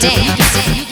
dance.